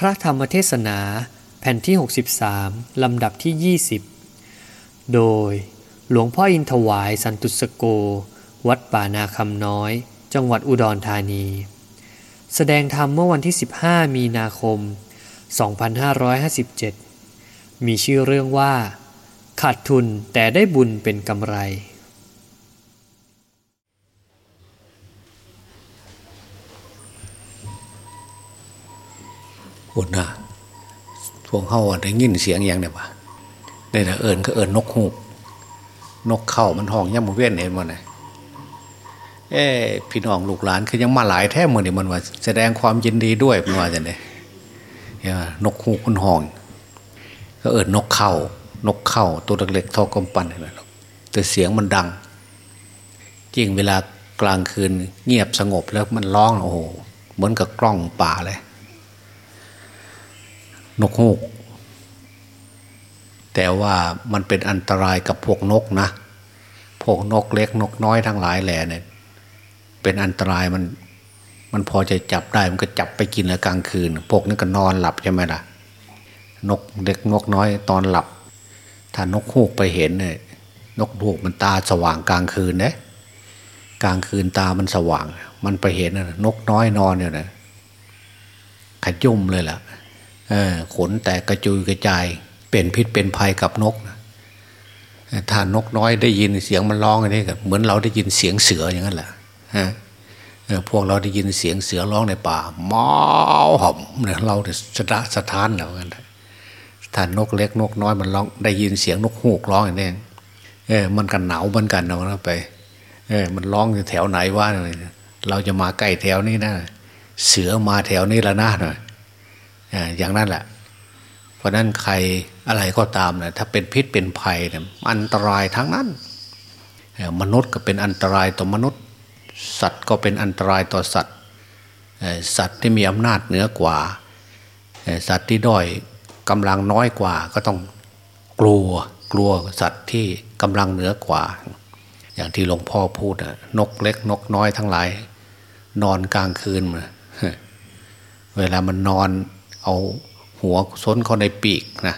พระธรรมเทศนาแผ่นที่ 63 ลำดับที่ 20 โดยหลวงพ่ออินถวายสันตุสโก วัดป่านาคำน้อย จังหวัดอุดรธานี แสดงธรรมเมื่อวันที่ 15 มีนาคม 2557 มีชื่อเรื่องว่า ขาดทุนแต่ได้บุญเป็นกำไร อุดนะพวกเข้าได้ยินเสียงอย่างเนี่ยปะได้แต่เอิญก็เอิญนกฮูกนกเข้ามันห้องย่ำมือเว้นเห็นมันไงเอ้พี่น้องลูกหลานคือยังมาหลายแท้เมื่อนี่มันว่า แสดงความยินดีด้วยมันว่าจะเนี่ยนกฮูกมันห้อง ก็เอิญนกเข้านกเข้าตัวเล็กๆทอกำปั้นเห็นไหมแต่เสียงมันดังจริงเวลากลางคืนเงียบสงบแล้วมันร้องโอ้โหเหมือนกับกล้องป่าเลย นกฮูก แต่ว่ามันเป็นอันตรายกับพวกนกนะ พวกนกเล็กนกน้อยทั้งหลายแหล่เนี่ย เป็นอันตรายมัน มันพอจะจับได้มันก็จับไปกินแล้วกลางคืน พวกนี้ก็นอนหลับใช่ไหมล่ะ นกเล็กนกน้อยตอนหลับ ถ้านกฮูกไปเห็นเนี่ยนกฮูกมันตาสว่างกลางคืนเนี่ยกลางคืนตามันสว่าง มันไปเห็นนะนกน้อยนอนอยู่นะขยุ่มเลยล่ะ ขนแตกกระจุยกระจาย เป็นพิษเป็นภัยกับนกนะถ้านกน้อยได้ยินเสียงมันร้องอันนี้ก็เหมือนเราได้ยินเสียงเสืออย่างนั้นแหละฮะพวกเราได้ยินเสียงเสือร้องในป่าม้าห่มเนี่ยเราสะสะท้านแล้วกันถ้านกเล็กนกน้อยมันร้องได้ยินเสียงนกฮูกร้องอย่างนี้เออมันกันหนาวมือนกันเอาไป เออมันร้องอยู่แถวไหนว่าเราจะมาใกล้แถวนี้นะเสือมาแถวนี้ละนะหน่อย อย่างนั้นแหละ เพราะนั้นใครอะไรก็ตามนะถ้าเป็นพิษเป็นภัยเนี่ยอันตรายทั้งนั้น มนุษย์ก็เป็นอันตรายต่อมนุษย์ สัตว์ก็เป็นอันตรายต่อสัตว์ สัตว์ที่มีอำนาจเหนือกว่า สัตว์ที่ด้อยกำลังน้อยกว่าก็ต้องกลัวกลัวสัตว์ที่กำลังเหนือกว่า อย่างที่หลวงพ่อพูดนกเล็กนกน้อยทั้งหลาย นอนกลางคืน เวลามันนอน เอาหัวซนเข้าในปีกนะ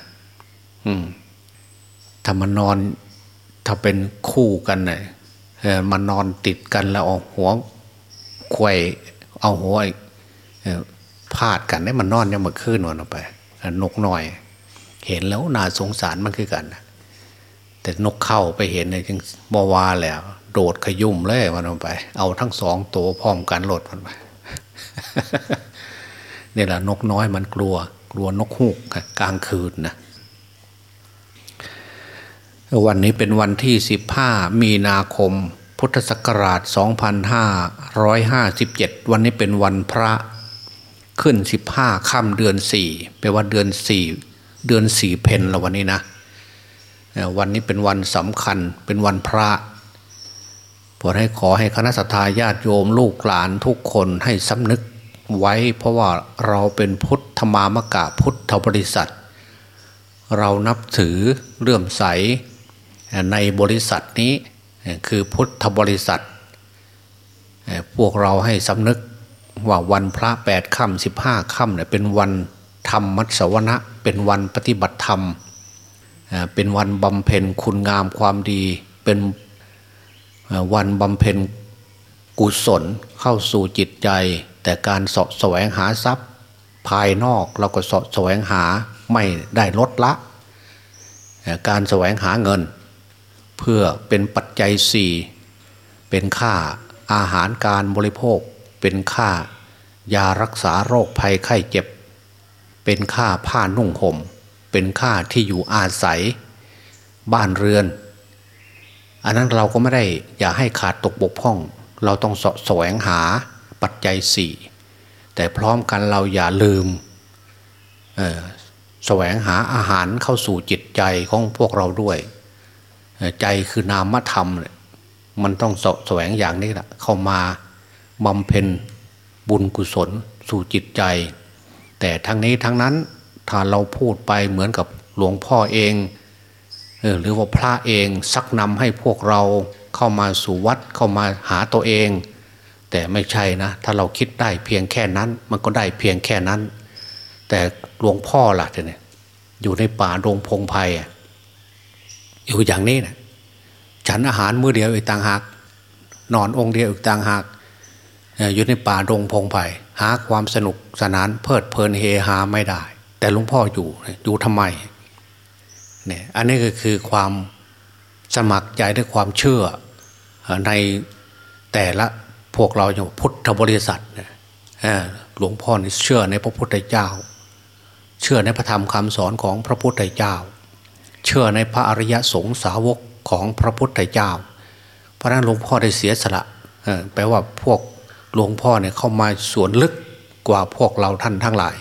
อืมถ้ามันนอนถ้าเป็นคู่กันเนะ่ยมันนอนติดกันแล้วเอาหัวควยเอาหัวพาดกันได้มันนอนยังมาขึ้นวันออกไปนกหน้อย เห็นแล้วน่าสงสารมันคือกันนะแต่นกเข้าไปเห็นเนี่ยจึงบวาแล้ว โดดขยุ่มเลยมันออกไป เอาทั้งสองตัวพร้อมกันหลดมันไป นี่แหละนกน้อยมันกลัว กลัวนกฮูกกลางคืนนะวันนี้เป็นวันที่ 15 มีนาคม พุทธศักราช 2557 วันนี้เป็นวันพระขึ้น 15ค่ำเดือน4เป็นวันเดือน 4 เดือน 4 เพนละวันนี้นะ วันนี้เป็นวันสำคัญเป็นวันพระพอให้ขอให้คณะสัตยาญาติโยมลูกหลานทุกคนให้สำนึก ไว้เพราะว่าเราเป็นพุทธมามกะพุทธบริษัท เรานับถือเลื่อมใสในบริษัทนี้คือพุทธบริษัท พวกเราให้สำนึกว่าวันพระแปดค่ำสิบห้าค่ำเนี่ยเป็นวันธรรมมัสวนะเป็นวันปฏิบัติธรรม เป็นวันบำเพ็ญคุณงามความดี เป็นวันบำเพ็ญกุศลเข้าสู่จิตใจ แต่การสะแสวงหาทรัพย์ ภายนอกเราก็สะแสวงหาไม่ได้ลดละ การแสวงหาเงิน เพื่อเป็นปัจจัยสี่เป็นค่าอาหารการบริโภค เป็นค่ายารักษาโรคภัยไข้เจ็บ เป็นค่าผ้านุ่งห่ม เป็นค่าที่อยู่อาศัย บ้านเรือน อันนั้นเราก็ไม่ได้อย่าให้ขาดตกบกพร่อง เราต้องสะแสวงหา ปัจจัยสี่แต่พร้อมกันเราอย่าลืมแสวงหาอาหารเข้าสู่จิตใจของพวกเราด้วย ใจคือนามธรรมมันต้องแสวงอย่างนี้แหละเข้ามาบำเพ็ญบุญกุศลสู่จิตใจ แต่ทั้งนี้ทั้งนั้นถ้าเราพูดไปเหมือนกับหลวงพ่อเองหรือว่าพระเองซักนำให้พวกเราเข้ามาสู่วัดเข้ามาหาตัวเอง แต่ไม่ใช่นะ ถ้าเราคิดได้เพียงแค่นั้น มันก็ได้เพียงแค่นั้น แต่หลวงพ่อล่ะเนี่ยอยู่ในป่าโรงพงไพ่อยู่อย่างนี้นะฉันอาหารมื้อเดียวอีกต่างหากนอนองค์เดียวอีกต่างหากอยู่ในป่าโรงพงไพ่หาความสนุกสนานเพลิดเพลินเฮฮาไม่ได้ แต่หลวงพ่ออยู่อยู่ทำไมเนี่ยอันนี้ก็คือความสมัครใจด้วยความเชื่อในแต่ละ พวกเราอย่างพุทธบริษัทหลวงพ่อเชื่อในพระพุทธเจ้า เชื่อในพระธรรมคำสอนของพระพุทธเจ้า เชื่อในพระอริยสงสาวกของพระพุทธเจ้า เพราะนั้นหลวงพ่อได้เสียสละแปลว่าพวกหลวงพ่อเนี่ยเข้ามาส่วนลึกกว่าพวกเราท่านทั้งหลาย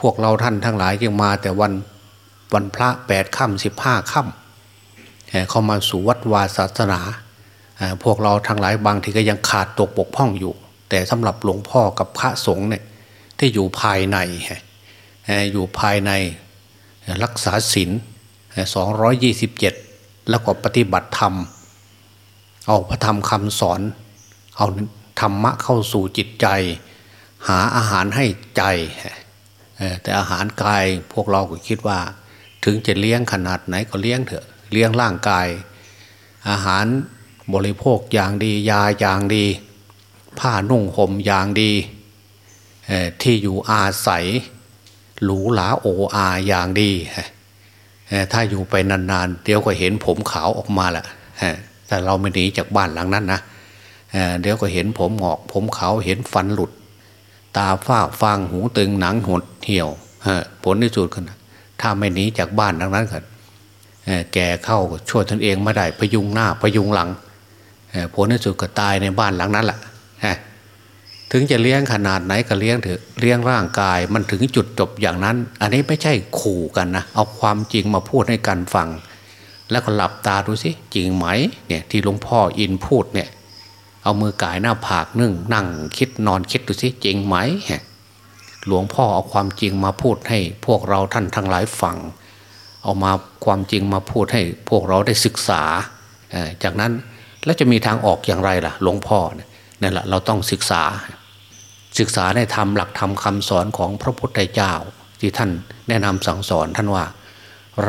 พวกเราท่านทั้งหลายยังมาแต่วันวันพระแปดค่ำสิบห้าค่ำเข้ามาสู่วัดวาศาสนา พวกเราทั้งหลายบางทีก็ยังขาดตกบกพร่องอยู่ แต่สำหรับหลวงพ่อกับพระสงฆ์เนี่ยที่อยู่ภายในอยู่ภายในรักษาศีลสองร้อยยี่สิบเจ็ดแล้วก็ปฏิบัติธรรม เอาพระธรรมคำสอน เอาธรรมะเข้าสู่จิตใจ หาอาหารให้ใจ แต่อาหารกายพวกเราก็คิดว่า ถึงจะเลี้ยงขนาดไหนก็เลี้ยงเถอะ เลี้ยงร่างกาย อาหาร บริโภคอย่างดียาอย่างดี ผ้านุ่งห่มอย่างดี ที่อยู่อาศัย หรูหราโออาอย่างดี ถ้าอยู่ไปนานๆ เดี๋ยวก็เห็นผมขาวออกมาแหละแต่เราไม่หนีจากบ้านหลังนั้นนะเดี๋ยวก็เห็นผมหงอก ผมขาวเห็นฟันหลุด ตาฝ้าฟางหูตึงหนังหดเหี่ยวผลที่สุดกันถ้าไม่หนีจากบ้านหลังนั้นก็แก่เข้าช่วยตนเองไม่ได้พยุงหน้าพยุงหลัง ผลที่สุดก็ตายในบ้านหลังนั้นแหละถึงจะเลี้ยงขนาดไหนก็เลี้ยงเถอะเลี้ยงร่างกายมันถึงจุดจบอย่างนั้น อันนี้ไม่ใช่ขู่กันนะเอาความจริงมาพูดให้กันฟัง แล้วก็หลับตาดูสิจริงไหมเนี่ยที่หลวงพ่ออินพูดเนี่ยเอามือกายหน้าผากนึ่งนั่งคิดนอนคิดดูสิจริงไหมหลวงพ่อเอาความจริงมาพูดให้พวกเราท่านทั้งหลายฟังเอามาความจริงมาพูดให้พวกเราได้ศึกษาจากนั้น แล้วจะมีทางออกอย่างไรล่ะ หลวงพ่อนั่นแหละเราต้องศึกษา ศึกษาในธรรมหลักธรรมคาสอนของพระพุทธเจ้า ที่ท่านแนะนำสั่งสอนท่านว่า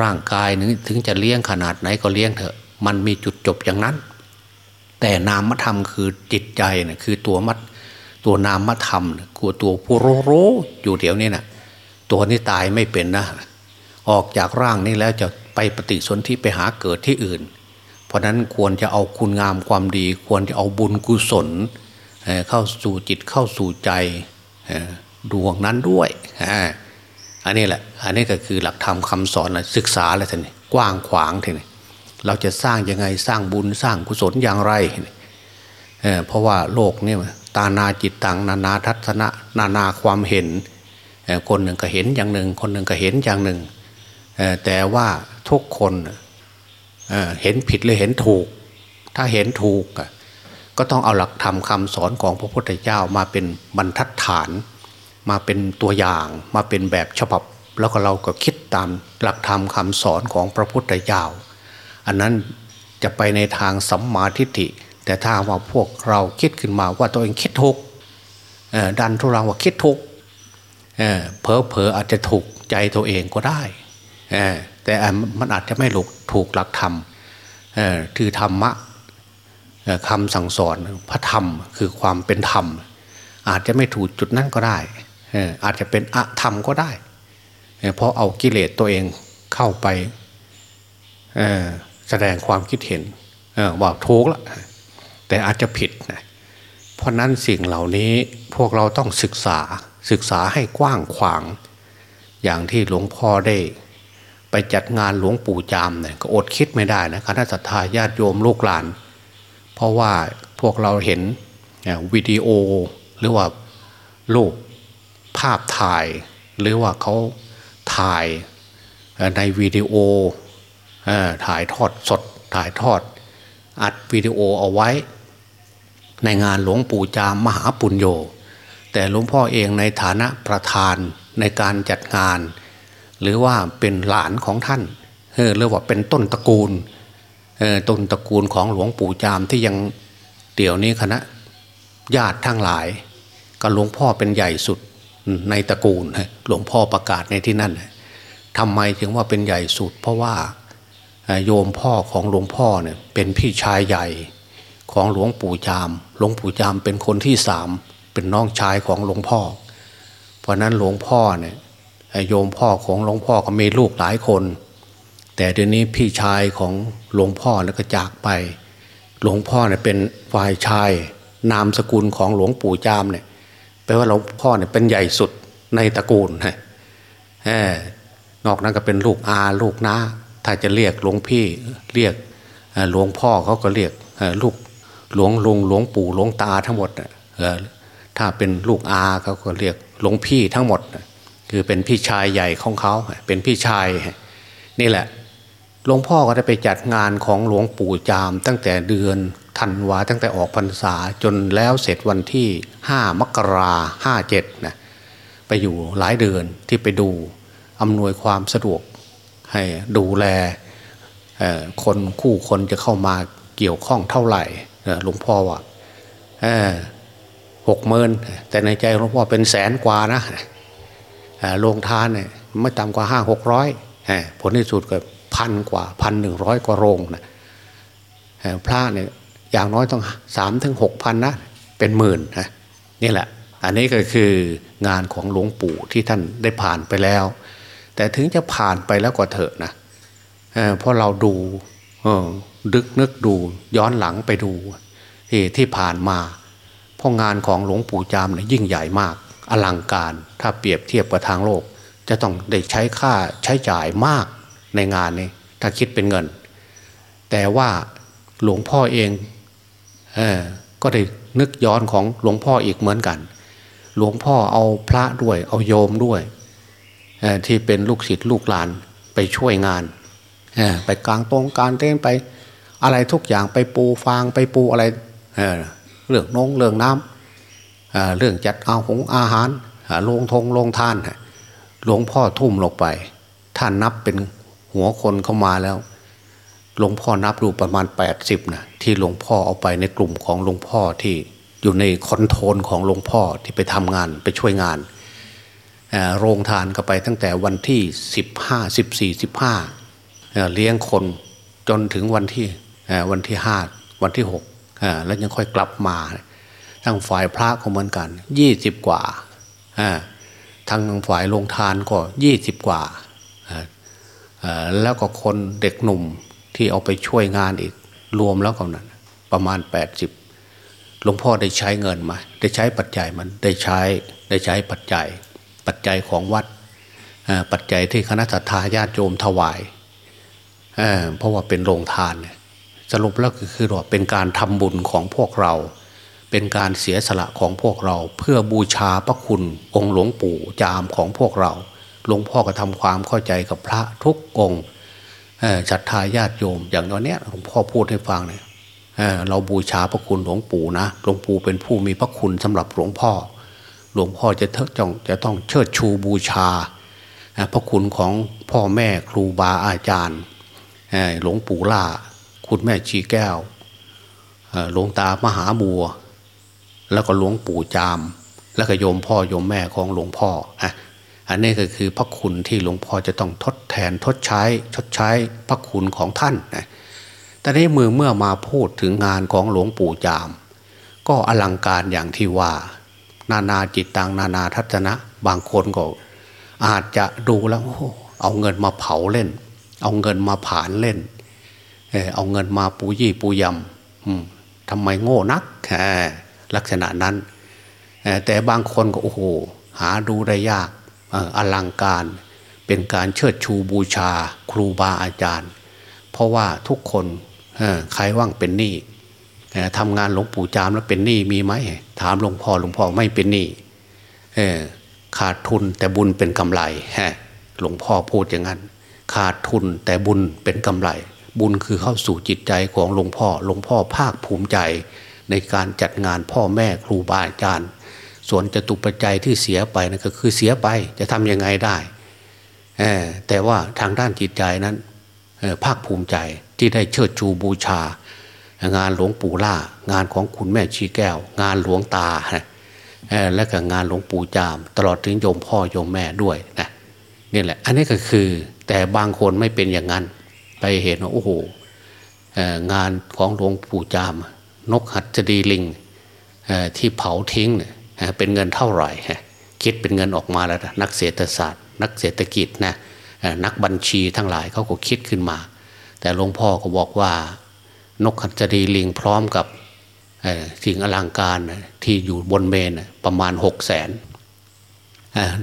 ร่างกายนึงถึงจะเลี้ยงขนาดไหนก็เลี้ยงเถอะ มันมีจุดจบอย่างนั้น แต่นามธรรมคือจิตใจเนี่ยคือตัวมัดตัวนามธรรมคือตัวผู้รู้รู้อยู่เดี๋ยวนี้น่ะตัวนี้ตายไม่เป็นนะ ออกจากร่างนี้แล้วจะไปปฏิสนธิไปหาเกิดที่อื่น ราะนั้นควรจะเอาคุณงามความดี ควรจะเอาบุญกุศลเข้าสู่จิตเข้าสู่ใจดวงนั้นด้วยอันนี้แหละ อันนี้ก็คือหลักธรรมคาสอนศึกษาอะไรท่านกว้างขวางทีนี้เราจะสร้างยังไงสร้างบุญสร้างกุศลอย่างไรเพราะว่าโลกนี่ตานาจิตตังนานาทัศนะนานาความเห็น คนหนึ่งก็เห็นอย่างหนึ่ง คนหนึ่งก็เห็นอย่างหนึ่ง แต่ว่าทุกคน เห็นผิดหรือเห็นถูก ถ้าเห็นถูกก็ต้องเอาหลักธรรมคาสอนของพระพุทธเจ้ามาเป็นบรรทัดฐาน มาเป็นตัวอย่างมาเป็นแบบฉบับ แล้วก็เราก็คิดตามหลักธรรมคาสอนของพระพุทธเจ้า อันนั้นจะไปในทางสัมมาทิฏฐิ แต่ถ้าว่าพวกเราคิดขึ้นมาว่าตัวเองคิดถูกดันทุรังว่าคิดถูกเพอเพออาจจะถูกใจตัวเองก็ได้แต่มันอาจจะไม่หลุก ถูกหลักธรรมคือธรรมะคำสั่งสอนพระธรรมคือความเป็นธรรม อาจจะไม่ถูกจุดนั้นก็ได้ อาจจะเป็นอะธรรมก็ได้ เพราะเอากิเลสตัวเองเข้าไปแสดงความคิดเห็นว่าถูกละแต่อาจจะผิดนะเพราะนั้นสิ่งเหล่านี้พวกเราต้องศึกษาศึกษาให้กว้างขวาง อย่างที่หลวงพ่อได้ ไปจัดงานหลวงปู่จามเนี่ยก็อดคิดไม่ได้นะคณะสัตยาญาติโยมลูกหลาน เพราะว่าพวกเราเห็นวิดีโอหรือว่ารูปภาพถ่าย หรือว่าเขาถ่ายในวิดีโอถ่ายทอดสดถ่ายทอด อัดวิดีโอเอาไว้ ในงานหลวงปู่จามมหาปุญโญแต่หลวงพ่อเองในฐานะประธานในการจัดงาน หรือว่าเป็นหลานของท่านเออหรือว่าเป็นต้นตระกูลเออต้นตระกูลของหลวงปู่จามที่ยังเดี๋ยวนี้คณะญาติทั้งหลายก็หลวงพ่อเป็นใหญ่สุดในตระกูลหลวงพ่อประกาศในที่นั่นทำไมถึงว่าเป็นใหญ่สุด เพราะว่าโยมพ่อของหลวงพ่อเนี่ยเป็นพี่ชายใหญ่ของหลวงปู่จาม หลวงปู่จามเป็นคนที่สามเป็นน้องชายของหลวงพ่อ เพราะนั้นหลวงพ่อเนี่ย โยมพ่อของหลวงพ่อก็มีลูกหลายคน แต่เดี๋ยวนี้พี่ชายของหลวงพ่อแล้วก็จากไป หลวงพ่อเนี่ยเป็นฝ่ายชาย นามสกุลของหลวงปู่จามเนี่ยแปลว่าหลวงพ่อเนี่ยเป็นใหญ่สุดในตระกูลฮะนอกนั้นก็เป็นลูกอาลูกน้าถ้าจะเรียกหลวงพี่เรียกหลวงพ่อเขาก็เรียกลูกหลวงลุงหลวงปู่หลวงตาทั้งหมดถ้าเป็นลูกอาเขาก็เรียกหลวงพี่ทั้งหมด คือเป็นพี่ชายใหญ่ของเขา เป็นพี่ชาย นี่แหละหลวงพ่อก็ได้ไปจัดงานของหลวงปู่จาม ตั้งแต่เดือนธันวาตั้งแต่ออกพรรษาจนแล้วเสร็จวันที่ห้ามกราห้าเจ็ดนะไปอยู่หลายเดือนที่ไปดูอำนวยความสะดวก ให้ดูแลคนคู่คนจะเข้ามาเกี่ยวข้องเท่าไหร่หลวงพ่อว่าหกหมื่นแต่ในใจหลวงพ่อเป็นแสนกว่านะ โรงทานเนี่ยไม่ต่ำกว่าห้าหกร้อยผลที่สุดก็พันกว่าพันหนึ่งร้อยกว่าโรงนะพระเนี่ยอย่างน้อยต้องสามถึงหกพันนะเป็นหมื่นนะนี่แหละ อันนี้ก็คืองานของหลวงปู่ที่ท่านได้ผ่านไปแล้ว แต่ถึงจะผ่านไปแล้วก็เถอะนะเพราะเราดูดึกนึกดูย้อนหลังไปดูที่ที่ผ่านมาเพราะงานของหลวงปู่จามเนี่ยยิ่งใหญ่มาก อลังการ ถ้าเปรียบเทียบกับทางโลก จะต้องได้ใช้ค่าใช้จ่ายมากในงานนี้ถ้าคิดเป็นเงิน แต่ว่าหลวงพ่อเองเออก็ได้นึกย้อนของหลวงพ่ออีกเหมือนกัน หลวงพ่อเอาพระด้วย เอาโยมด้วยที่เป็นลูกศิษย์ลูกหลานไปช่วยงานไปกลางตรงการเต้นไป อะไรทุกอย่างไปปูฟางไปปูอะไรเเรื่องนงเรื่องน้ำ เรื่องจัดเอาของอาหารลงทงลงทานหลวงพ่อทุ่มลงไป ท่านนับเป็นหัวคนเข้ามาแล้วหลวงพ่อนับดูประมาณ 80นะที่หลวงพ่อเอาไปในกลุ่มของหลวงพ่อที่อยู่ในคอนโทรลของหลวงพ่อที่ไปทำงานไปช่วยงานโรงทานก็ไปตั้งแต่วันที่ 15 14 15เลี้ยงคนจนถึงวันที่วันที่ห้าวันที่หกแล้วยังค่อยกลับมา ทั้งฝ่ายพระก็เหมือนกันยี่สิบกว่าทั้งฝ่ายลงทานก็ยี่สิบกว่า แล้วก็คนเด็กหนุ่มที่เอาไปช่วยงานอีกรวมแล้วกันนั้นประมาณแปดสิบหลวงพ่อได้ใช้เงินมา ได้ใช้ปัจจัยมันได้ใช้ได้ใช้ปัจจัย ปัจจัยของวัดปัจจัยที่คณะสัตยาญาติโยมถวายเเพราะว่าเป็นโรงทาน สรุปแล้วก็คือว่าเป็นการทำบุญของพวกเรา เป็นการเสียสละของพวกเราเพื่อบูชาพระคุณองค์หลวงปู่จามของพวกเรา หลวงพ่อก็ทำความเข้าใจกับพระทุกองค์ศรัทธาญาติโยม อย่างน้อยเนี้ยหลวงพ่อพูดให้ฟังเนี่ยเราบูชาพระคุณหลวงปู่นะหลวงปู่เป็นผู้มีพระคุณสำหรับหลวงพ่อ หลวงพ่อจะเจ้องจะต้องเชิดชูบูชา พระคุณของพ่อแม่ครูบาอาจารย์หลวงปู่ล่า คุณแม่ชีแก้วหลวงตามหาบัว แล้วก็หลวงปู่จาม แล้วก็โยมพ่อโยมแม่ของหลวงพ่ออะอันนี้ก็คือพระคุณที่หลวงพ่อจะต้องทดแทนทดใช้ชดใช้พระคุณของท่านนะแต่ในมือเมื่อมาพูดถึงงานของหลวงปู่จาม ก็อลังการอย่างที่ว่า นานาจิตตังนานาทัศนะ บางคนก็อาจจะดูแล้วเอาเงินมาเผาเล่น เอาเงินมาผ่านเล่น เอาเงินมาปูยี่ปูยำทำไมโง่นัก ลักษณะนั้น แต่บางคนก็โอ้โห หาดูได้ยากอลังการ เป็นการเชิดชูบูชา ครูบาอาจารย์ เพราะว่าทุกคนใครว่างเป็นหนี้ทำงานหลวงปู่จามแล้วเป็นหนี้มีไหมถามหลวงพ่อหลวงพ่อไม่เป็นหนี้ขาดทุนแต่บุญเป็นกำไรหลวงพ่อพูดอย่างนั้น ขาดทุนแต่บุญเป็นกำไร บุญคือเข้าสู่จิตใจของหลวงพ่อหลวงพ่อภาคภูมิใจ ในการจัดงานพ่อแม่ครูบาอาจารย์ ส่วนจะตุปัจจัยที่เสียไปนั่นก็คือเสียไปจะทํำยังไงได้แต่ว่าทางด้านจิตใจนั้นภาคภูมิใจที่ได้เชิดชูบูชา งานหลวงปู่ล่างานของคุณแม่ชีแก้ว งานหลวงตาและก็งานหลวงปู่จาม ตลอดถึงโยมพ่อโยมแม่ด้วยนะนี่แหละ อันนี้ก็คือแต่บางคนไม่เป็นอย่างนั้น ไปเห็นว่าโอ้โหงานของหลวงปู่จาม นกหัดจดีลิงที่เผาทิ้งเป็นเงินเท่าไหร่คิดเป็นเงินออกมาแล้วนักเศรษฐศาสตร์ นักเศรษฐกิจนะนักบัญชีทั้งหลายเขาก็คิดขึ้นมา แต่หลวงพ่อก็บอกว่า นกหัดจดีลิงพร้อมกับสิ่งอลังการที่อยู่บนเมนประมาณหกแสน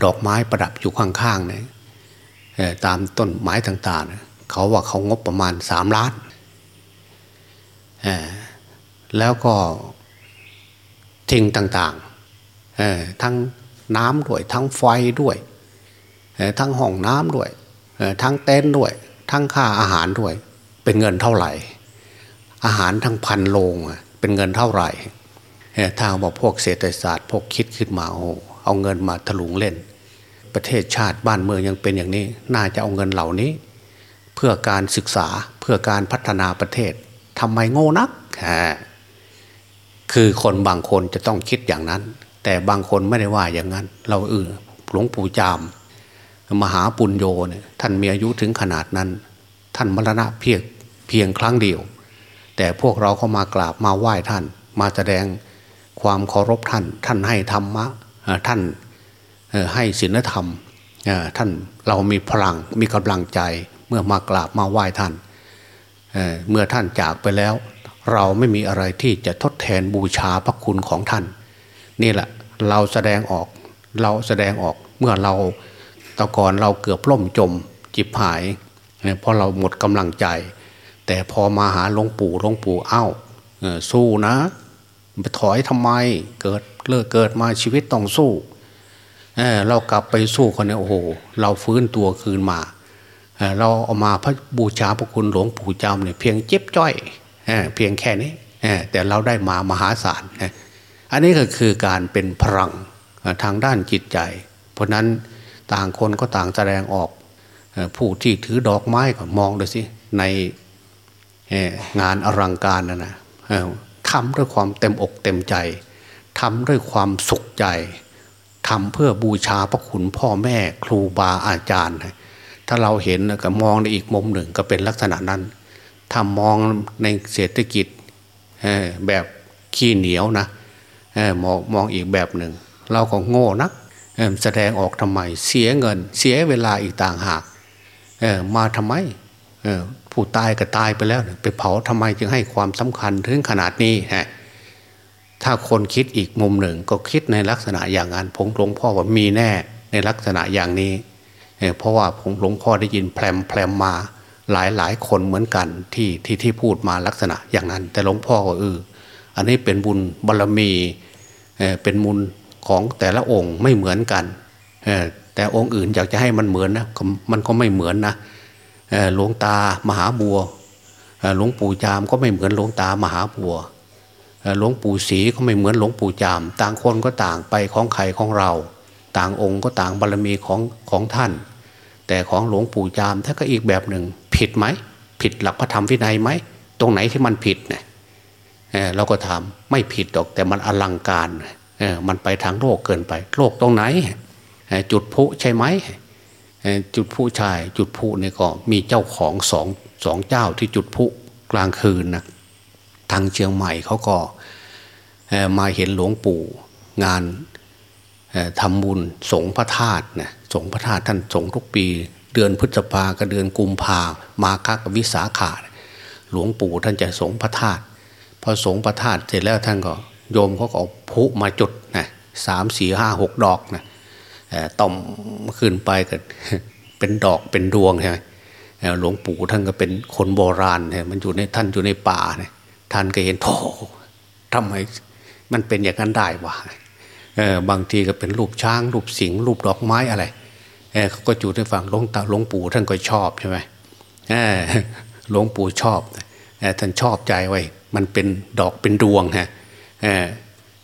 ดอกไม้ประดับอยู่ข้างๆเนี่ยตามต้นไม้ต่างๆ เขาว่าเขางบประมาณสามล้าน แล้วก็ทิ้งต่างๆทั้งน้ำด้วย ทั้งไฟด้วย ทั้งห้องน้ำด้วย ทั้งเต็นท์ด้วย ทั้งค่าอาหารด้วย เป็นเงินเท่าไหร่ อาหารทั้งพันโลงเป็นเงินเท่าไหร่ทางบอกพวกเศรษฐศาสตร์พวกคิดขึ้นมาโอ้เอาเงินมาถลุงเล่น ประเทศชาติบ้านเมืองยังเป็นอย่างนี้ น่าจะเอาเงินเหล่านี้ เพื่อการศึกษาเพื่อการพัฒนาประเทศทำไมโง่นัก คือคนบางคนจะต้องคิดอย่างนั้น แต่บางคนไม่ได้ว่าอย่างนั้น เราเออหลวงปู่จาม มหาปุญโญเนี่ยท่านมีอายุถึงขนาดนั้น ท่านมรณะเพียงเพียงครั้งเดียว แต่พวกเราเข้ามากราบมาไหว้ท่าน มาแสดงความเคารพท่าน ท่านให้ธรรมะท่านให้ศีลธรรมท่านเรามีพลังมีกำลังใจเมื่อมากราบมาไหว้ท่านเเมื่อท่านจากไปแล้ว เราไม่มีอะไรที่จะทดแทนบูชาพระคุณของท่าน นี่แหละเราแสดงออกเราแสดงออกเมื่อเราตะก่อนเราเกือบล่มจมจิบหายเพราะเราหมดกำลังใจ แต่พอมาหาหลวงปู่หลวงปู่เอ้าสู้นะไปถอยทำไมเกิดเลิกเกิดมาชีวิตต้องสู้เเรากลับไปสู้คนนี้โอ้โห เราฟื้นตัวคืนมาเเราเอามาพระบูชาพระคุณหลวงปู่จำเนี่ยเพียงเจ็บจ้อย เเพียงแค่นี้แต่เราได้มามหาศาลอันนี้ก็คือการเป็นพลังทางด้านจิตใจ เพราะนั้นต่างคนก็ต่างแสดงออกผู้ที่ถือดอกไม้ก็มองดูสิในงานอลังการนะนะทำด้วยความเต็มอกเต็มใจทำด้วยความสุขใจทำเพื่อบูชาพระคุณพ่อแม่ครูบาอาจารย์ ถ้าเราเห็นก็มองในอีกมุมหนึ่งก็เป็นลักษณะนั้น ถ้ามองในเศรษฐกิจแบบขี้เหนียวนะมองมองอีกแบบหนึ่ง เราก็โง่นักแสดงออกทำไม เสียเงิน เสียเวลาอีกต่างหากมาทำไมผู้ตายก็ตายไปแล้ว ไปเผาทำไมจึงให้ความสำคัญถึงขนาดนี้ฮะถ้าคนคิดอีกมุมหนึ่งก็คิดในลักษณะอย่างนั้นผมหลวงพ่อว่ามีแน่ในลักษณะอย่างนี้ เพราะว่าผมหลวงพ่อได้ยินแพรมแพรมมา หลายหลายคนเหมือนกันที่ที่ที่พูดมาลักษณะอย่างนั้น แต่หลวงพ่อก็เอออันนี้เป็นบุญบารรมีเป็นบุญของแต่ละองค์ไม่เหมือนกันแต่องค์อื่นอยากจะให้มันเหมือนนะมันก็ไม่เหมือนนะหลวงตามหาบัวหลวงปู่จามก็ไม่เหมือนหลวงตามหาบัวหลวงปู่ศรีก็ไม่เหมือนหลวงปู่จาม ต่างคนก็ต่างไปของใครของเรา ต่างองค์ก็ต่างบารรมีของของท่าน แต่ของหลวงปู่จามถ้าก็อีกแบบหนึ่ง ผิดไหม ผิดหลักพระธรรมวินัยไหม ตรงไหนที่มันผิดเนี่ยเราก็ถามไม่ผิดหรอกแต่มันอลังการมันไปทางโลกเกินไป โลกตรงไหน จุดพุใช่ไหมจุดพุชาย จุดพุนี่ก็มีเจ้าของสองสองเจ้าที่จุดพุกลางคืนนะทางเชียงใหม่เขาก็มาเห็นหลวงปู่งานทำบุญสงพระธาตุนะสงพระธาตุท่านสงทุกปี เดือนพฤษภากับเดือนกุมภามาคักวิสาขาหลวงปู่ท่านจะสงพระธาตุพอสงพระธาตุเสร็จแล้วท่านก็โยมเขาก็เอาพุมาจุดนะสามสี่ห้าหกดอกนะต่อมขึ้นไปก็เป็นดอกเป็นดวงใช่ไหมหลวงปู่ท่านก็เป็นคนโบราณมันอยู่ในท่านอยู่ในป่าเนี่ยท่านก็เห็นโธ่ทำไมมันเป็นอย่างนั้นได้วะบางทีก็เป็นรูปช้างรูปสิงรูปดอกไม้อะไร เขาก็จุดให้ฟังหลวงตาหลวงปู่ท่านก็ชอบใช่ไหมหลวงปู่ชอบท่านชอบใจไว้ มันเป็นดอกเป็นดวงฮะ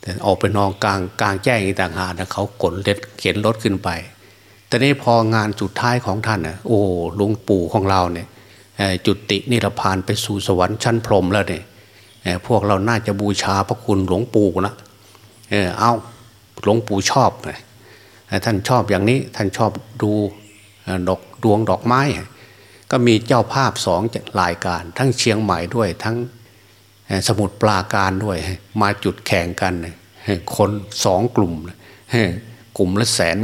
แต่ออกไปนองกลางกลางแจ้งต่างหากนะเขากดเล็ดเข็นรถขึ้นไป แต่นี้พองานสุดท้ายของท่านอะโอ้หลวงปู่ของเราเนี่ยจุตินิรพานไปสู่สวรรค์ชั้นพรหมแล้วเนี่ยพวกเราน่าจะบูชาพระคุณหลวงปู่นะเออเอาหลวงปู่ชอบ ท่านชอบอย่างนี้ท่านชอบดูดอกดวงดอกไม้ ก็มีเจ้าภาพสองรายการ ทั้งเชียงใหม่ด้วยทั้งสมุดปราการด้วย มาจุดแข่งกัน คนสองกลุ่ม กลุ่มละแสน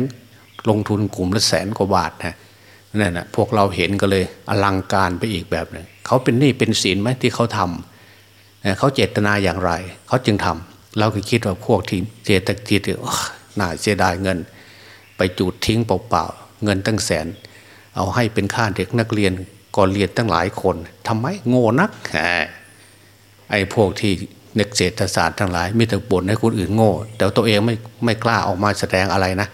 ลงทุนกลุ่มละแสนกว่าบาทนะนั่นนะพวกเราเห็นก็เลยอลังการไปอีกแบบหนึ่งเขาเป็นนี้เป็นสินไหมที่เขาทำเขาเจตนาอย่างไร เขาจึงทำเราก็คิดว่าพวกที่เจตจิตน่าเสียดายเงิน ไปจูดทิ้งเปล่าๆเงินตั้งแสน เอาให้เป็นค่าเด็กนักเรียนก่อนเรียนตั้งหลายคนทำไมโง่นักไอ้พวกที่นักเศรษฐศาสตร์ทั้งหลายมีแต่บ่นให้คนอื่นโง่ แต่ตัวเองไม่ไม่กล้าออกมาแสดงอะไรนะ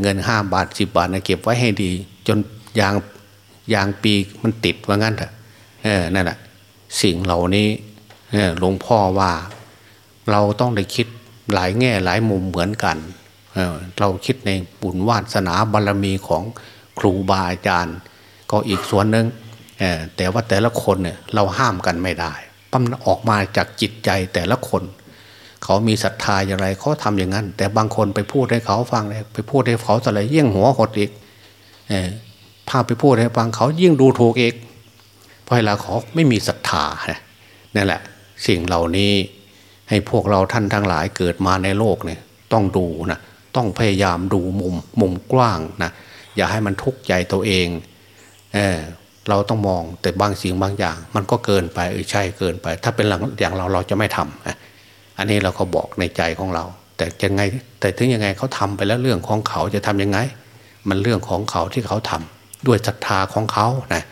เงินห้าบาทสิบบาทนะเก็บไว้ให้ดี จนยางยางปีมันติดว่างั้นเถอะนั่นแหะสิ่งเหล่านี้หลวงพ่อว่าเราต้องได้คิดหลายแง่หลายมุมเหมือนกัน เราคิดในบุญวาสนาบารรมีของครูบาอาจารย์ ก็อีกส่วนหนึ่งแต่ว่าแต่ละคนเนี่ยเราห้ามกันไม่ได้ปั้มออกมาจากจิตใจแต่ละคน เขามีศรัทธาอย่างไรเขาทำอย่างนั้น แต่บางคนไปพูดให้เขาฟังไปพูดให้เขาอะไรเยิ่ยงหัวหดอีกพาไปพูดให้ฟังเขายิ่งดูถูกเอกเพราะเวลาเขาไม่มีศรัทธานั่นแหละ สิ่งเหล่านี้ให้พวกเราท่านทั้งหลายเกิดมาในโลกเนี่ยต้องดูนะ ต้องพยายามดูมุมมุมกว้างนะอย่าให้มันทุกข์ใจตัวเองเออเราต้องมองแต่บางสิ่งบางอย่าง มันก็เกินไปเออใช่เกินไป ถ้าเป็นอย่างเราเราจะไม่ทำอันนี้เราก็บอกในใจของเรา แต่ยังไงแต่ถึงยังไงเขาทำไปแล้วเรื่องของเขาจะทํำยังไง มันเรื่องของเขาที่เขาทำด้วยศรัทธาของเขานะ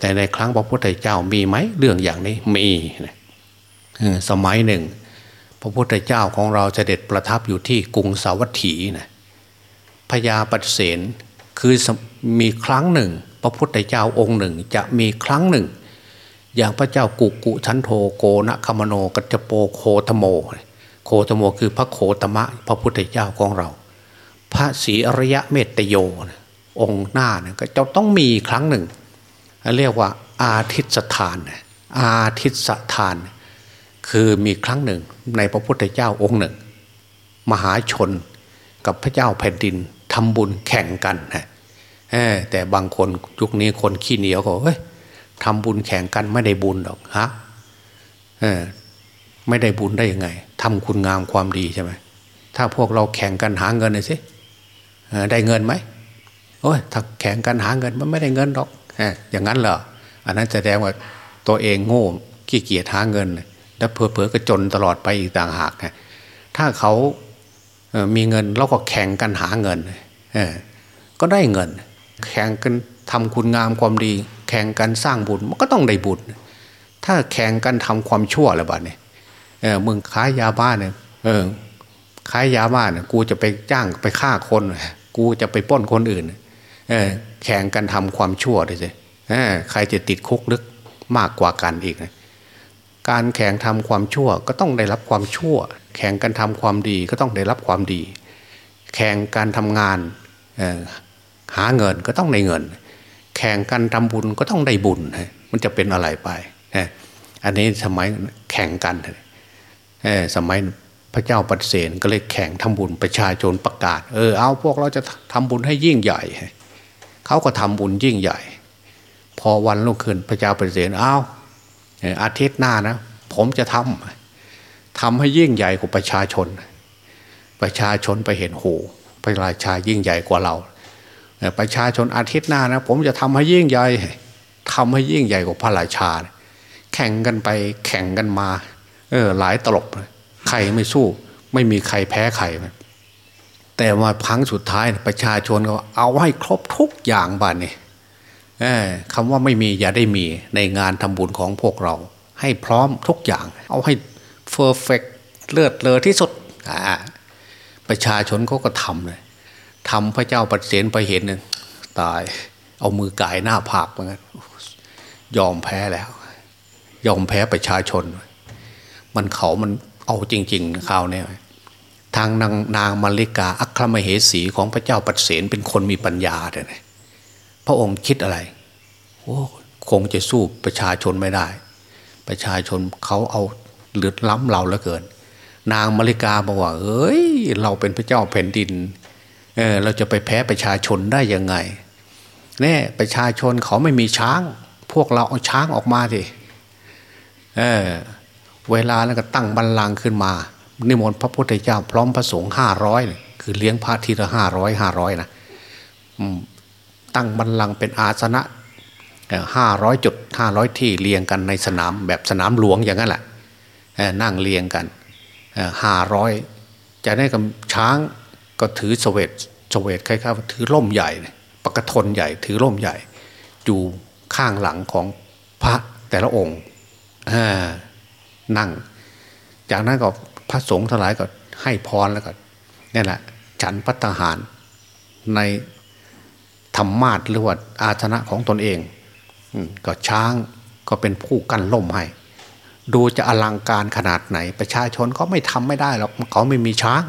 แต่ในครั้งพระพุทธเจ้ามีไหมเรื่องอย่างนี้มีสมัยหนึ่ง ระพุทธเจ้าของเราจะเด็ดประทับอยู่ที่กรุงสาวัตถีนะพญาปัเสนคือมีครั้งหนึ่ง พระพุทธเจ้าองค์หนึ่งจะมีครั้งหนึ่ง อย่างพระเจ้ากุกุชันโทโกนะคมโนกัจโปโคตโม โคตโมคือพระโคตมะ พระพุทธเจ้าของเรา พระศรีอริยะเมตโยองค์หน้านี่ยก็จะต้องมีครั้งหนึ่ง เรียกว่าอาทิตสถาน อาทิตสถาน คือมีครั้งหนึ่งในพระพุทธเจ้าองค์หนึ่ง มหาชนกับพระเจ้าแผ่นดินทำบุญแข่งกันนะแต่บางคนยุคนี้คนขี้เหนียวก็เฮ้ยทำบุญแข่งกันไม่ได้บุญหรอกฮะไม่ได้บุญได้ยังไงทำคุณงามความดีใช่ไหมถ้าพวกเราแข่งกันหาเงินเลยสิได้เงินไหมโอ้ยถ้าแข่งกันหาเงินมันไม่ได้เงินหรอกอย่างนั้นเหรออันนั้นแสดงว่าตัวเองโง่ขี้เกียจหาเงินเลย แล้วเพอเพอก็จนตลอดไปอีกต่างหากถ้าเขามีเงินแล้วก็แข่งกันหาเงินก็ได้เงิน แข่งกันทำคุณงามความดี แข่งกันสร้างบุญมันก็ต้องได้บุญถ้าแข่งกันทำความชั่วอะไรบ้าเนี่ยเออมึงขายยาบ้าเนี่ยเออขายยาบ้าเนี่ยกูจะไปจ้างไปฆ่าคน กูจะไปป้นคนอื่นเออแข่งกันทำความชั่วเลยสิใครจะติดคุกลึกมากกว่ากันอีกนะ การแข่งทำความชั่วก็ต้องได้รับความชั่ว แข่งกันทำความดีก็ต้องได้รับความดี แข่งการทำงานหาเงินก็ต้องได้เงิน แข่งกันทำบุญก็ต้องได้บุญมันจะเป็นอะไรไปอันนี้สมัยแข่งกันสมัยพระเจ้าปัเสนก็เลยแข่งทำบุญประชาชนประกาศ เออเอาพวกเราจะทำบุญให้ยิ่งใหญ่เขาก็ทำบุญยิ่งใหญ่ พอวันลุ่งขึ้นพระเจ้าปัเสนเอา อาทิตย์หน้านะ ผมจะทำทำให้ยิ่งใหญ่กว่าประชาชน ประชาชนไปเห็นโหพระราชายิ่งใหญ่กว่าเรา ประชาชนอาทิตย์หน้านะผมจะทำให้ยิ่งใหญ่ทำให้ยิ่งใหญ่กว่าพระราชา แข่งกันไปแข่งกันมา เออหลายตลบใครไม่สู้ ไม่มีใครแพ้ใครแต่มาพังสุดท้ายประชาชนก็เอาให้ครบทุกอย่างบ้านนี่ คำว่าไม่มีอย่าได้มีในงานทำบุญของพวกเรา ให้พร้อมทุกอย่าง เอาให้เฟอร์เฟกเลือดเลอที่สุดประชาชนเขาก็ทำเลยทำพระเจ้าปเสนไปเห็นเนี่ยตายเอามือกายหน้าผากเหมือนกันยอมแพ้แล้ว ยอมแพ้ประชาชน มันเขามันเอาจริงๆข่าวเนี่ยทางนางนางมาริกาอัครมเหสีของพระเจ้าปเสนเป็นคนมีปัญญาเลย พระองค์คิดอะไรโอ้คงจะสู้ประชาชนไม่ได้ ประชาชนเขาเอาเลือดล้ำเราเหลือเกิน นางมาริกาบอกว่าเอ้ย เราเป็นพระเจ้าแผ่นดินเออเราจะไปแพ้ประชาชนได้ยังไงแน่ประชาชนเขาไม่มีช้าง พวกเราเอาช้างออกมาสิเออเวลาแล้วก็ตั้งบัลลังขึ้นมา นิมนต์พระพุทธเจ้าพร้อมพระสงฆ์ห้าร้อยคือเลี้ยงพระทีละห้าร้อยห้าร้อยนะ ตั้งบัลลังก์เป็นอาสนะห้าร้อยจุดห้าร้อยที่เรียงกันในสนามแบบสนามหลวงอย่างนั้นแหละนั่งเรียงกันห้าร้อยจะได้กับช้างก็ถือสเวตสเวตคล้ายๆถือร่มใหญ่ปกทนใหญ่ถือร่มใหญ่ อยู่ข้างหลังของพระแต่ละองค์นั่ง จากนั้นก็พระสงฆ์ทั้งหลายก็ให้พรแล้วก็นี่แหละ ฉันพัฒหารใน ธรรมาทหรือว่าอาชนะของตนเองก็ช้างก็เป็นผู้กั้นล่มให้ ดูจะอลังการขนาดไหน ประชาชนก็ไม่ทำไม่ได้หรอกเขาไม่มีช้าง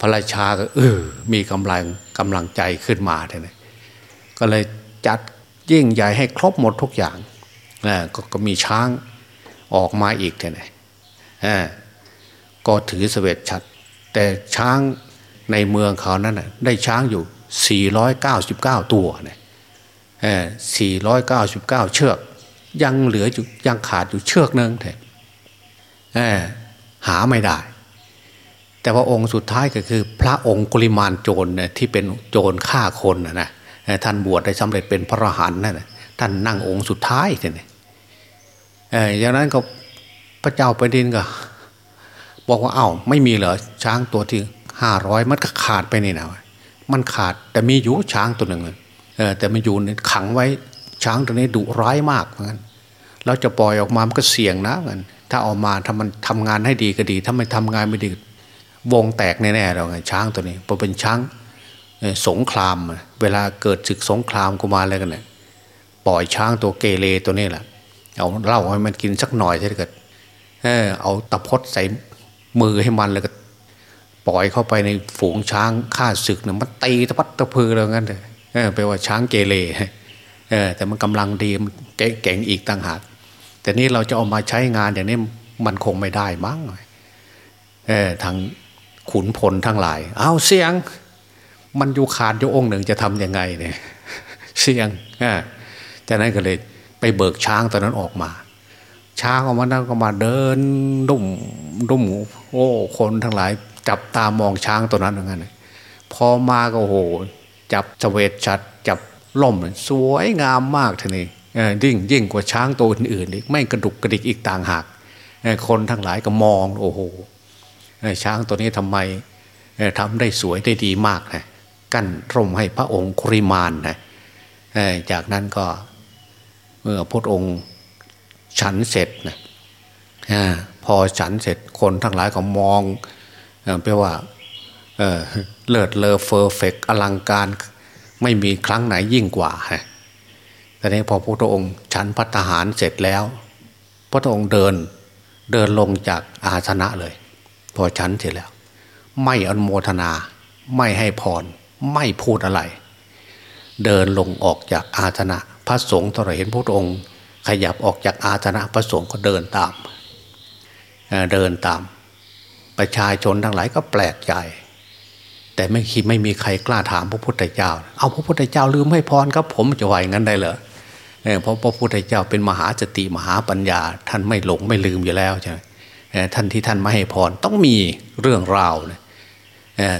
พระราชาก็เออมีกำลังกำลังใจขึ้นมาเลยก็เลยจัดยิ่งใหญ่ให้ครบหมดทุกอย่างกก็มีช้างออกมาอีกเลยก็ถือเสวตฉัด แต่ช้างในเมืองเขานั้นได้ช้างอยู่ 499 ตัวเนี่ย499 เชือก ยังเหลืออยู่ยังขาดอยู่เชือกนึงเ่หาไม่ได้ แต่ว่าองค์สุดท้ายก็คือ พระองค์กุลิมานโจรเนี่ยที่เป็นโจรฆ่าคนนะนะท่านบวชได้สำเร็จเป็นพระอรหันต์นั่นท่านนั่งองค์สุดท้ายเนี่ยอย่างนั้นก็พระเจ้าไปดินก็ บอกว่าเอา้าไม่มีเหรอช้างตัวที่ห้าร้อยมันก็ขาดไปนี่นะ มันขาดแต่มีอยู่ช้างตัวหนึ่งเออแต่มันอยู่ขังไว้ช้างตัวนี้ดุร้ายมากเหมือนกันเราจะปล่อยออกมามันก็เสี่ยงนะเหมือนถ้าออกมาถ้ามันทำงานให้ดีก็ดี ถ้าไม่ทำงานไม่ดีวงแตกแน่ๆเราไงช้างตัวนี้พอเป็นช้างสงคราม เวลาเกิดศึกสงครามกูมาอะไรกันเนี่ยปล่อยช้างตัวเกเรตัวนี้แหละเอาเหล้าให้มันกินสักหน่อยถ้าเกิดเออเอาตะพดใส่มือให้มันแล้วก็ ปล่อยเข้าไปในฝูงช้างฆ่าศึกเนี่ยมันตีตะพัดตะพือแล้วงั้นเลยแปลว่าช้างเกเรเออแต่มันกำลังดีมันเก่งอีกต่างหากแต่นี่เราจะเอามาใช้งานอย่างนี้มันคงไม่ได้มั้งเออทางขุนพลทั้งหลาย เอาเสียง มันอยู่ขาดอยู่องค์หนึ่งจะทำยังไงเนี่ยเสียงอ่าจากนั้นก็เลยไปเบิกช้างตอนนั้นออกมา ช้างออกมานั่งก็มาเดินดุ่มดุ่มโอ้คนทั้งหลาย จับตามองช้างตัวนั้นอย่างนั้นพอมาก็โห จับเจเวตชัด จับล่มสวยงามมากทีนี้ยิ่งยิ่งกว่าช้างตัวอื่นๆอีกไม่กระดุกกระดิกอีกต่างหากคนทั้งหลายก็มองโอ้โหช้างตัวนี้ทำไมทำได้สวยได้ดีมากนะกั้นร่มให้พระองค์คริมานนะจากนั้นก็เมื่อพระองค์ฉันเสร็จนะพอฉันเสร็จคนทั้งหลายก็มอง เปลว่าเลิศเลอเฟอร์เฟกอลังการไม่มีครั้งไหนยิ่งกว่าฮะแต่นี้พอพระองค์ฉันพัฒหารเสร็จแล้ว พระองค์เดินเดินลงจากอาสนะเลย พอฉันเสร็จแล้ว ไม่อนโมทนา ไม่ให้พร ไม่พูดอะไร เดินลงออกจากอาสนะ พระสงฆ์ตระเห็นพระองค์ ขยับออกจากอาสนะพระสงฆ์ก็เดินตาม เดินตาม ประชาชนทั้งหลายก็แปลกใจ แต่ไม่คิดไม่มีใครกล้าถามพระพุทธเจ้า เอาพระพุทธเจ้าลืมให้พรครับผมจะไหวงั้นได้เหรอเพราะพระพุทธเจ้าเป็นมหาสติมหาปัญญา ท่านไม่หลงไม่ลืมอยู่แล้วใช่ไหมท่านที่ท่านมาให้พรต้องมีเรื่องราวนะ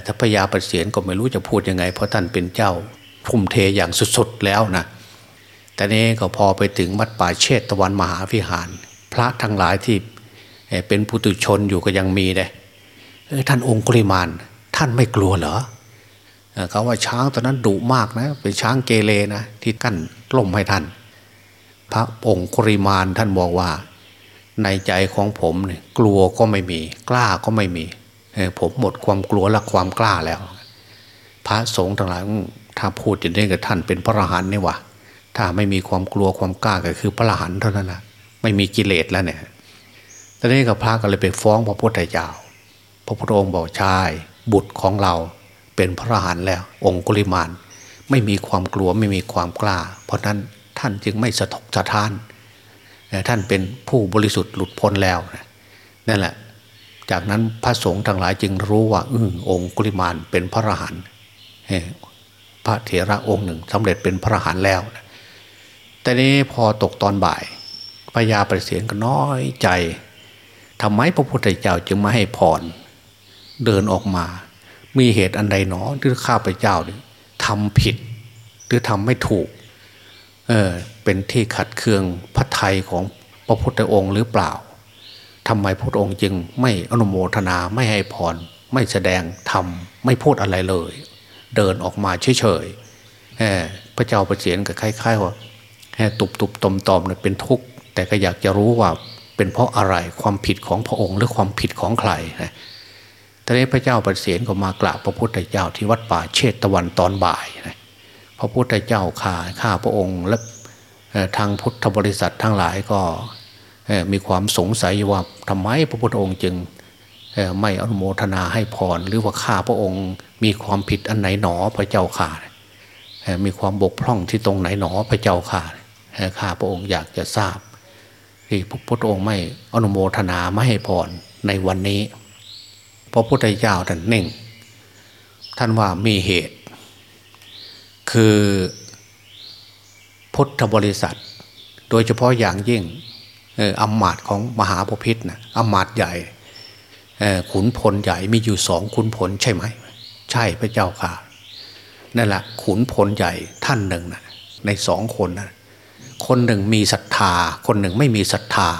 ถ้าพญาประเสียนก็ไม่รู้จะพูดยังไง เพราะท่านเป็นเจ้าทุ่มเทอย่างสุดๆแล้วนะแต่นี้ก็พอไปถึงวัดป่าเชตตะวันมหาวิหาร พระทั้งหลายที่เป็นผู้ตุชนอยู่ก็ยังมีเลย ท่านองค์กริมานท่านไม่กลัวเหรอเขาว่าช้างตอนนั้นดุมากนะ เป็นช้างเกเรนะที่กั้นล่มให้ท่าน พระองค์กริมานท่านบอกว่า ในใจของผมเนี่ยกลัวก็ไม่มี กล้าก็ไม่มีผมหมดความกลัวและความกล้าแล้ว พระสงฆ์ทั้งหลายถ้าพูดอย่างนี้กับท่านเป็นพระอรหันต์นี่วะถ้าไม่มีความกลัวความกล้าก็คือพระอรหันต์เท่านั้นนะไม่มีกิเลสแล้วเนี่ยตอนนี้กับพระก็เลยไปฟ้องพระพุทธเจ้า พระพุทธองค์บอกชาย บุตรของเราเป็นพระหันแล้ว องคุลิมานไม่มีความกลัวไม่มีความกล้า เพราะนั้นท่านจึงไม่สะทกสะท้าน ท่านเป็นผู้บริสุทธิ์หลุดพ้นแล้วนั่นแหละ จากนั้นพระสงฆ์ทั้งหลายจึงรู้ว่าอองค์กุลิมานเป็นพระอรหันต์พระเถระองค์หนึ่งสำเร็จเป็นพระหันแล้ว แต่นี้พอตกตอนบ่ายพญาประเสียนก็น้อยใจทำไมพระพุทธเจ้าจึงไม่ให้พร เดินออกมา มีเหตุอันใดหนอที่ข้าพเจ้าทำผิด หรือทำไม่ถูกเออเป็นที่ขัดเคืองพระไทยของพระพุทธองค์หรือเปล่าทำไมพระองค์จึงไม่อนุโมทนาไม่ให้พร ไม่แสดงธรรมไม่พูดอะไรเลย เดินออกมาเฉยๆพระเจ้าประเสียนก็คล้ายๆว่าตุบตุบตมตอมเป็นทุกข์แต่ก็อยากจะรู้ว่าเป็นเพราะอะไรความผิดของพระองค์หรือความผิดของใครนะ ตอนนี้พระเจ้าปเสนก็มากราบพระพุทธเจ้าที่วัดป่าเชตตะวันตอนบ่ายนะพระพุทธเจ้าข่าข้าพระองค์และทางพุทธบริษัททั้งหลายก็มีความสงสัยว่าทำไมพระพุทธองค์จึงไม่อนุโมทนาให้พรหรือว่าข้าพระองค์ มีความผิดอันไหนหนอพระเจ้าข่ามีความบกพร่องที่ตรงไหนหนอพระเจ้าข่าข้าพระองค์อยากจะทราบที่พระพุทธองค์ไม่อนุโมทนาไม่ให้พรในวันนี้ พระพุทธเจ้าท่านเน่ง ท่านว่ามีเหตุ คือพุทธบริษัท โดยเฉพาะอย่างยิ่งอำมาตย์ของมหาปพิธนะอำมาตย์ใหญ่ขุนพลใหญ่มีอยู่สองขุนพลใช่ไหม ใช่พระเจ้าค่ะนั่นแหละขุนพลใหญ่ท่านหนึ่งนะในสองคนนะคนหนึ่งมีศรัทธา คนหนึ่งไม่มีศรัทธา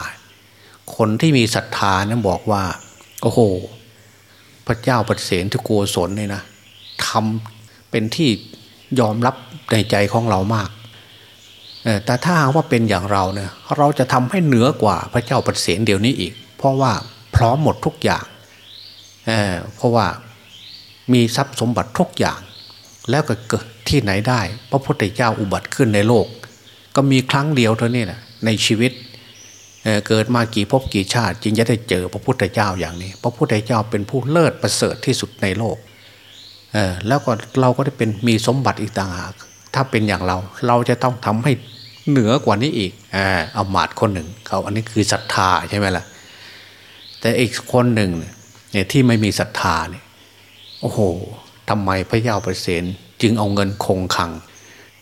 คนที่มีศรัทธานะบอกว่า โอ้โห พระเจ้าปเสนที่โกศลเนี่ยนะทำเป็นที่ยอมรับในใจของเรามากแต่ถ้าว่าเป็นอย่างเราเนี่ยเราจะทำให้เหนือกว่าพระเจ้าปเสนเดี๋ยวนี้อีก เพราะว่าพร้อมหมดทุกอย่างเเพราะว่ามีทรัพย์สมบัติทุกอย่าง แล้วก็เกิดที่ไหนได้ พระพุทธเจ้าอุบัติขึ้นในโลก ก็มีครั้งเดียวเท่านี้แหละในชีวิต เกิดมากี่ภพกี่ชาติจึงจะได้เจอพระพุทธเจ้าอย่างนี้ พระพุทธเจ้าเป็นผู้เลิศประเสริฐที่สุดในโลกแล้วก็เราก็ได้เป็นมีสมบัติอีกต่างหาก ถ้าเป็นอย่างเราเราจะต้องทำให้เหนือกว่านี้อีกอ่าเอามาดคนหนึ่งเขาอันนี้คือศรัทธาใช่ไหมล่ะแต่อีกคนหนึ่งเนี่ยที่ไม่มีศรัทธาเนี่ยโอ้โหทำไมพระเจ้าประเสนจึงเอาเงินคงคัง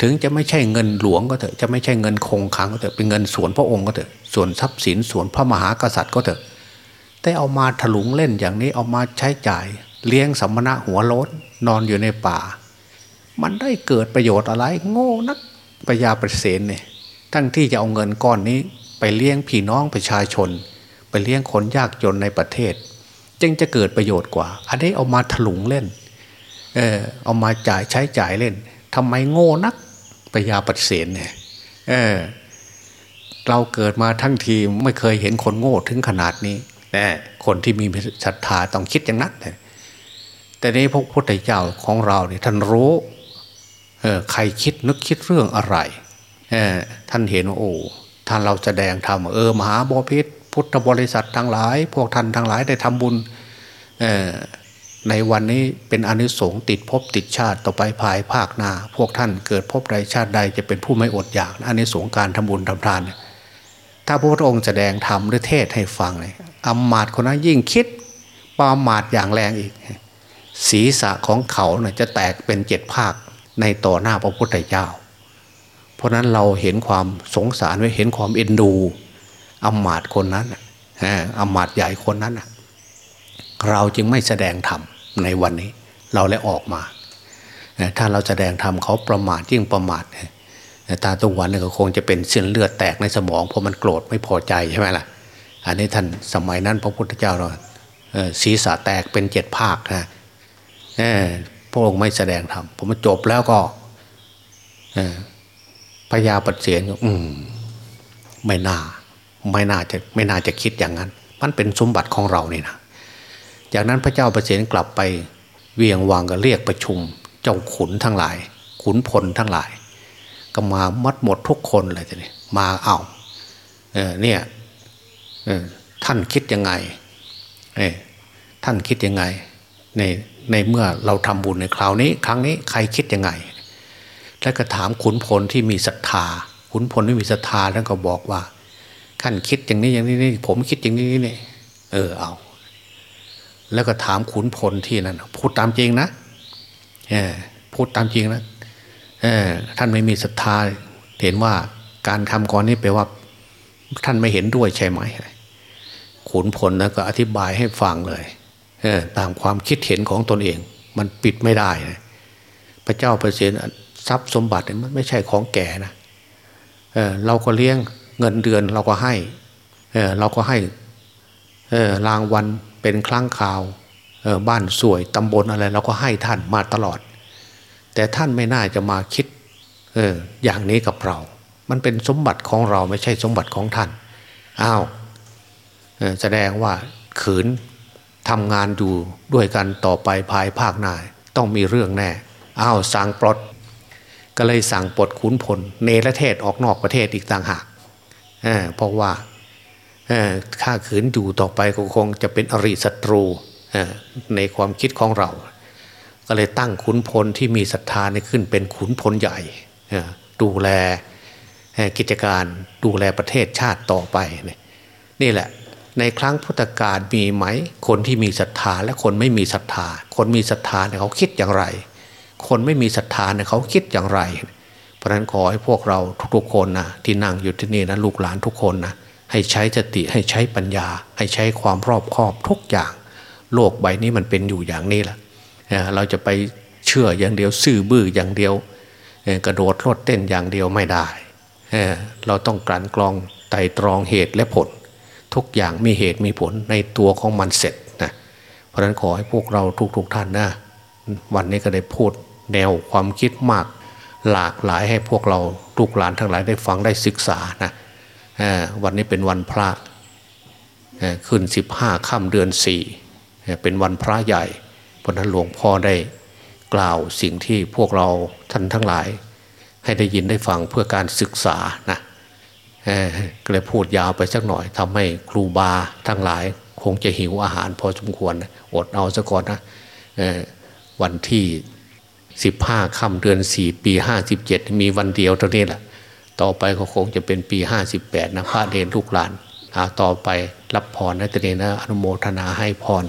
ถึงจะไม่ใช่เงินหลวงก็เถอะจะไม่ใช่เงินคงคังก็เถอะเป็นเงินส่วนพระองค์ก็เถอะส่วนทรัพย์สินส่วนพระมหากษัตริย์ก็เถอะ แต่เอามาถลุงเล่นอย่างนี้เอามาใช้จ่าย เลี้ยงสัมมณะหัวโล้นนอนอยู่ในป่า มันได้เกิดประโยชน์อะไร โง่นักพระยาประเสนเนี่ยทั้งที่จะเอาเงินก้อนนี้ ไปเลี้ยงพี่น้องประชาชน ไปเลี้ยงคนยากจนในประเทศ จึงจะเกิดประโยชน์กว่า อันนี้เอามาถลุงเล่นเออเอามาจ่ายใช้จ่ายเล่นทำไมโง่นัก ปยาปฏิเสธเนี่ยเออเราเกิดมาทั้งทีไม่เคยเห็นคนโง่ถึงขนาดนี้นะคนที่มีศรัทธาต้องคิดอย่างนั้นแต่นี้พระพุทธเจ้าของเราเนี่ยท่านรู้เออใครคิดนึกคิดเรื่องอะไรท่านเห็นว่าโอ้ท่านเราแสดงธรรมเออมหาบพิษพุทธบริษัททั้งหลาย พวกท่านทั้งหลายได้ทำบุญ ในวันนี้เป็นอนุสงส์ติดภพติดชาติต่อไปภายภาคหน้า พวกท่านเกิดภพใดชาติใดจะเป็นผู้ไม่อดอยากอนุสงส์การทำบุญทำทาน ถ้าพระพุทธองค์แสดงธรรมหรือเทศให้ฟังเลยอำมาตย์คนนั้นยิ่งคิดปามาดอย่างแรงอีก ศีรษะของเขาเนี่ยจะแตกเป็นเจ็ดภาคในต่อหน้าพระพุทธเจ้า เพราะนั้นเราเห็นความสงสารไว้เห็นความเอ็นดูอำมาตย์คนนั้นอำมาตย์ใหญ่คนนั้น เราจึงไม่แสดงธรรมในวันนี้ เราเลยออกมา ถ้าเราแสดงธรรมเขาประมาทยิ่งประมาทตาตุวันนี่ก็คงจะเป็นเส้นเลือดแตกในสมองเพราะมันโกรธไม่พอใจใช่ไหมล่ะอันนี้ท่านสมัยนั้นพระพุทธเจ้าเราศีรษะแตกเป็นเจ็ดภาคนะพระองค์ไม่แสดงธรรมผมจบแล้วก็พญาปัดเสียนอืมไม่น่า ไม่น่าจะไม่น่าจะคิดอย่างนั้น มันเป็นสมบัติของเราเนี่ยนะ จากนั้นพระเจ้าประเสนกลับไปเวียงวางก็เรียกประชุม เจ้าขุนทั้งหลาย ขุนพลทั้งหลาย ก็มามัดหมดทุกคนเลยทีนี้มาเอาเออเนี่ยเออท่านคิดยังไงเออท่านคิดยังไงในในเมื่อเราทำบุญในคราวนี้ ครั้งนี้ใครคิดยังไง แล้วก็ถามขุนพลที่มีศรัทธา ขุนพลที่มีศรัทธาท่านก็บอกว่าท่านคิดอย่างนี้อย่างนี้นี่ผมคิดอย่างนี้นี่เออเอา แล้วก็ถามขุนพลที่นั่นพูดตามจริงนะพูดตามจริงนะท่านไม่มีศรัทธาเห็นว่าการทำกรนี้แปลว่า ท่านไม่เห็นด้วยใช่ไหมขุนพลนะก็อธิบายให้ฟังเลยตามความคิดเห็นของตนเอง มันปิดไม่ได้นะพระเจ้าประเสริฐทรัพย์สมบัติมันไม่ใช่ของแก่นะเเราก็เลี้ยงเงินเดือนเราก็ให้เเราก็ให้รางวัล เป็นครั้งคราวบ้านสวยตำบลอะไรเราก็ให้ท่านมาตลอด แต่ท่านไม่น่าจะมาคิดอออย่างนี้กับเรา มันเป็นสมบัติของเราไม่ใช่สมบัติของท่านอ้าวแสดงว่าขืนทำงานอยู่ด้วยกันต่อไปภายภาคหน้าต้องมีเรื่องแน่อ้าวสั่งปลด ก็เลยสั่งปลดขุนพลเนรเทศออกนอกประเทศอีกต่างหากเเพราะว่า ข้าขืนอยู่ต่อไปก็คงจะเป็นอริศัตรูในความคิดของเรา ก็เลยตั้งขุนพลที่มีศรัทธาในขึ้นเป็นขุนพลใหญ่ดูแลกิจการดูแลประเทศชาติต่อไป นี่แหละในครั้งพุทธกาลมีไหม คนที่มีศรัทธาและคนไม่มีศรัทธา คนมีศรัทธาเนี่ยเขาคิดอย่างไร คนไม่มีศรัทธาเนี่ยเขาคิดอย่างไร เพราะนั้นขอให้พวกเราทุกๆคนนะที่นั่งอยู่ที่นี่นะลูกหลานทุกคนนะ ให้ใช้สติให้ใช้ปัญญา ให้ใช้ความรอบคอบทุกอย่าง โลกใบนี้มันเป็นอยู่อย่างนี้แหละเราจะไปเชื่ออย่างเดียวซื่อบื้ออย่างเดียว กระโดดโลดเต้นอย่างเดียวไม่ได้ เราต้องกลั่นกรองไต่ตรองเหตุและผล ทุกอย่างมีเหตุมีผลในตัวของมันเสร็จนะเพราะฉะนั้นขอให้พวกเราทุกๆทท่านนะวันนี้ก็ได้พูดแนวความคิดมาก หลากหลายให้พวกเราลูกหลานทั้งหลายได้ฟังได้ศึกษานะ วันนี้เป็นวันพระขึ้นสิบห้าค่ำเดือนสี่เป็นวันพระใหญ่ เพราะนั้นหลวงพ่อได้กล่าวสิ่งที่พวกเราท่านทั้งหลาย ให้ได้ยินได้ฟังเพื่อการศึกษานะก็เลยพูดยาวไปสักหน่อยทำให้ครูบาทั้งหลาย คงจะหิวอาหารพอสมควรอดเอาซะก่อนนะวันที่สิบห้าค่ำเดือนสี่ปีห้าสิบเจ็ดมีวันเดียวเท่านี้แหละ ต่อไปก็คงจะเป็นปี 58 นะพระเดนลูกหลานต่อไปรับพรนะตเนนะอนุโมทนาให้พร